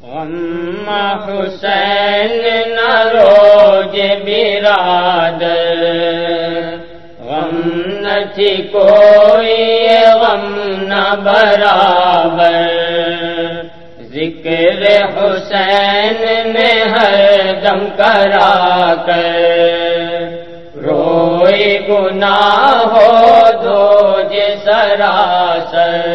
غم حسین نہ روج براد غم نہ تھی کوئی غم نہ برابر ذکر حسین نے ہر دم کرا کر روئی گناہ ہو دو سراسر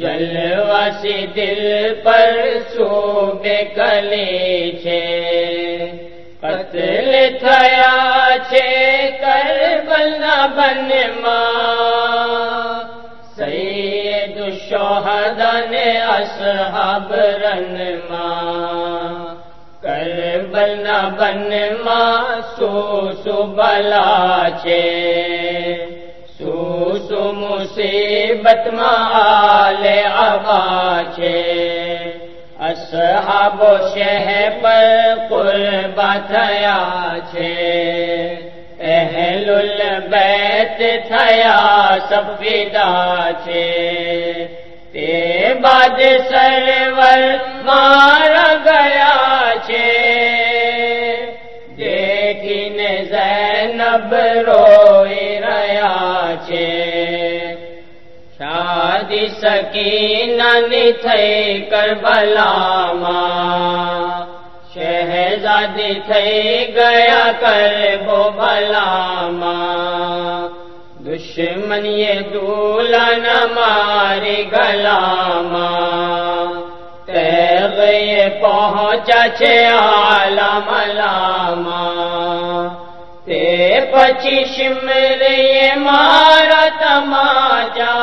جلوسی دل پر صوبے کلی چھے۔ قتل تھیا چھے کر بلنا بن ماں سید الشہدہ نے اصحاب رن ماں کر بلنا بن ماں سو سو بلا چھے۔ سو مصیبت ماں آل عبا چھے اصحاب و شہ پر قربا تھیا چھے اہل البیت تھیا سب فدا چھے تے بعد سرور مارا گیا چھے دیکھین زینب روئی چھے شادی سکینہ نتھئی کربلا ماں شہزادی تھئی گیا کر بو بلا ماں دشمن یہ دولا نہ ماری گلا ماں تیغ یہ پہنچا چھے عالم لاما پچی شمر یہ مارا تماچا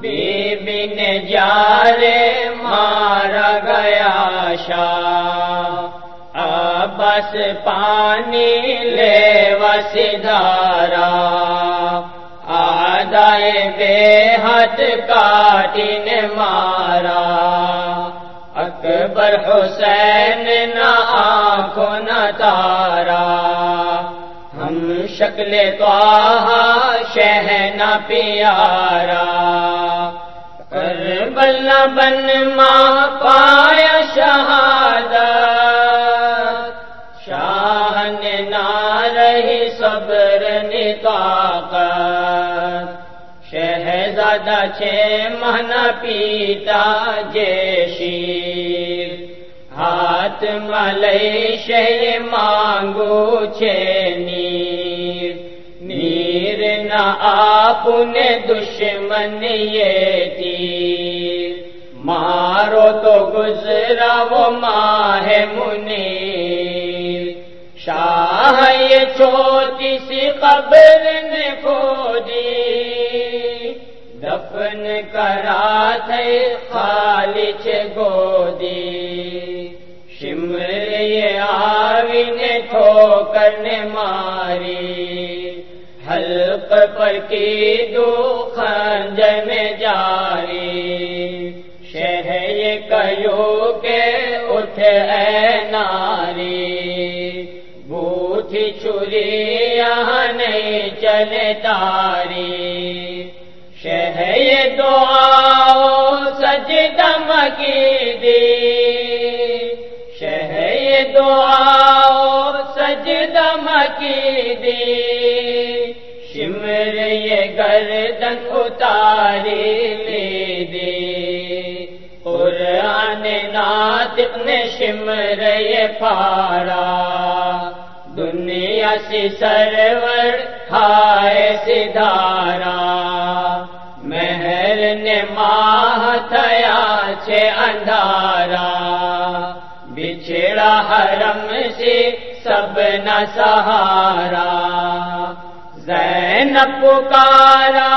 بی بی نے جارے مارا گیا شاہ بس پانی لے وسدارا آدائے بے حد کاٹی نے مارا۔ اکبر حسین نہ آنکھوں نہ تارا۔ شکل تو شہ نہ پیارا۔ کربلا بن ماں پایا شہادت شاہ نے نہ رہی صبر نطاقت شہزادہ چھ مہنا پیتا جے شیر۔ ہاتھ ملئی شہ مانگو چھ نہ آپ نے دشمن یہ تیر۔ مارو تو گزرا وہ ماہ منیر۔ شاہ یہ چھوٹی سی قبر نے کھودی۔ دفن کرا تھے خالی گودی۔ شمر یہ آوی نے ٹھوکر نے ماری۔ حلق پر کی دو خنجر میں جاری۔ شہ یہ کے اٹھ اے ناری۔ بوتھی چھری یہاں نہیں چلے تاری۔ شہ یہ دعا سجدہ مکی دی۔ شہ یہ دعا سجدہ مکی دی۔ شمر یہ گردن اتاری لی دی قرآن ناطق نے شمر یہ پارا دنیا سے سرور ہائے سدارا مہر نے ماہ تھیا چھے اندارا بچھڑا حرم سے سب نہ سہارا۔ زینب پکارا